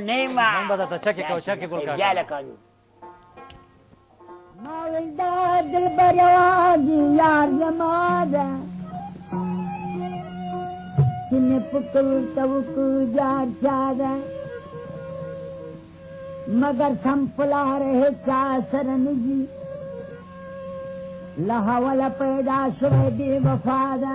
nema. Naomba tata chake kwa chake kwa kaka. Jala kanu. ماویل دا دلبر یوازې یار زما ده چې مې پکل ته وکړو جار چا ده مګر سم په لاره هېچا سره نه ځي له حواله پیدا شوی بې وفا ده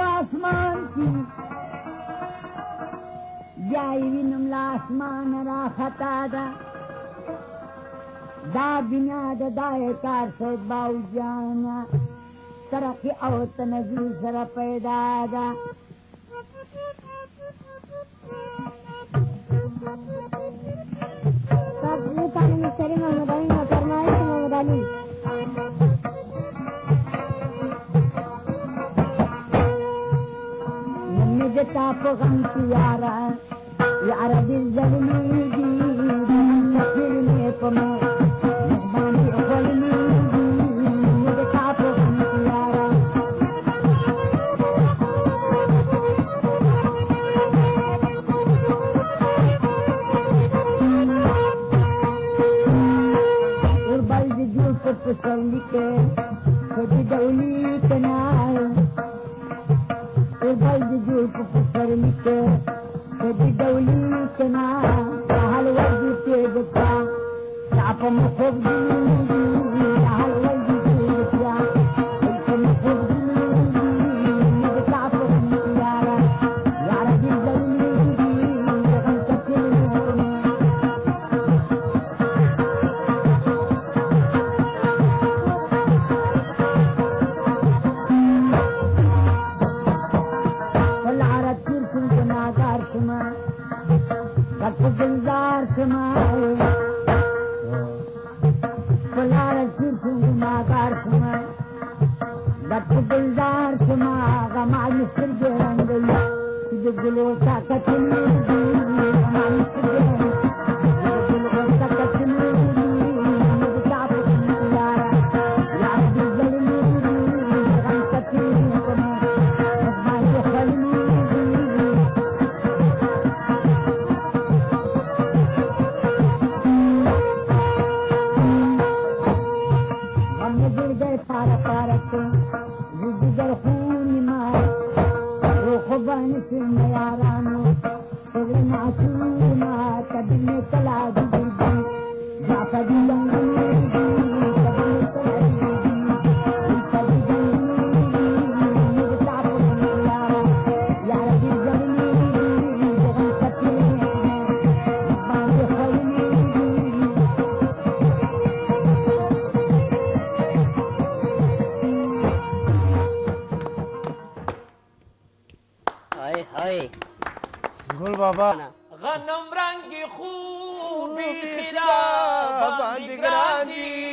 آسمان کی بیای وینم لا آسمان را خطا دا دا بنا دا دای کار سو باو جانا ترقی او تنزل سر پیدا دا Thank you. लगता को गम प्यारा यार दिल जब मिलगी फिर में पमा Put the sun in the air, put the down in the night. ڀائي جي جو پڪار مٿي اڌي گاولين سنها حال وڌي تي समा आयूर गुल گل بابا غنم رنگ خوبی خدا باندی گراندی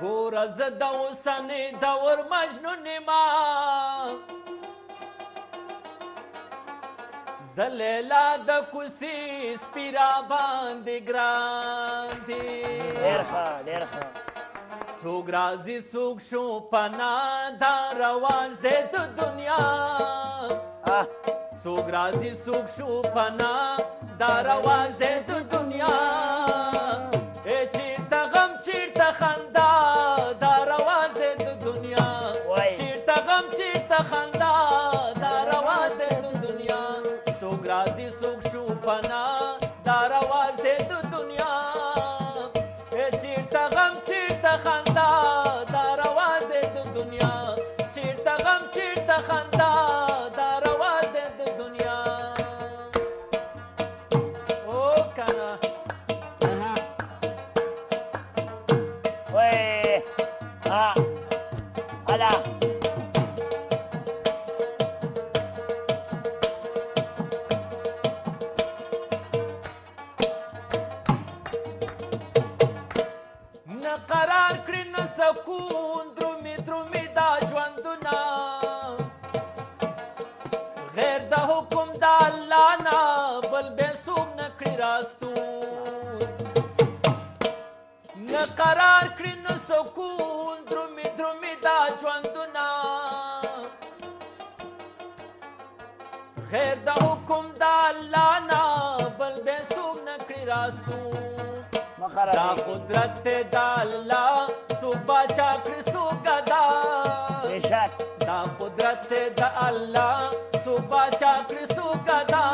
گور از دو سن دور مجنون ما د لیلا د کوسی سپیرا باندې ګراندی ډیر ښه ډیر ښه څوک راځي څوک شو پنا دا رواج دی د دنیا سوگ رازی سوگ شو پنا دارا واجه دو دنیا ای چیر تا غم چیر تا خندا دارا واجه دو دنیا چیر تا غم چیر تا خندا हाँ आजा قرار کړی نو سکون درومي درومي دا ژوندونه غیر د حکم د الله نه بل به سوم نه کړی راستو نه قرار کړی نو سکون خیر د حکم د الله نه بل به څوک نه کړی راستو دا قدرت د الله صبح چا کړی سو گدا دا قدرت د الله صبح چا کړی سو گدا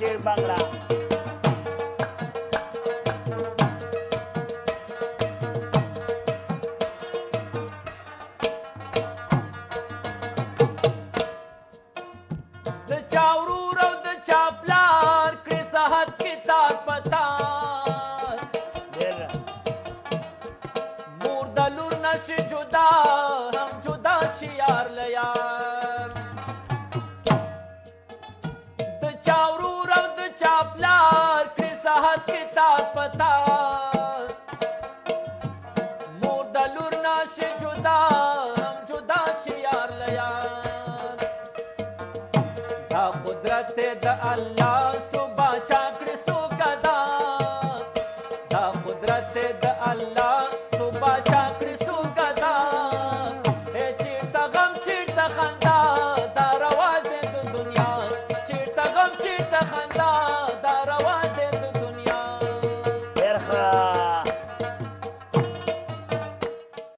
নাচের বাংলা د چاورو د چاپلار کړي صحت کتاب پتا the Allah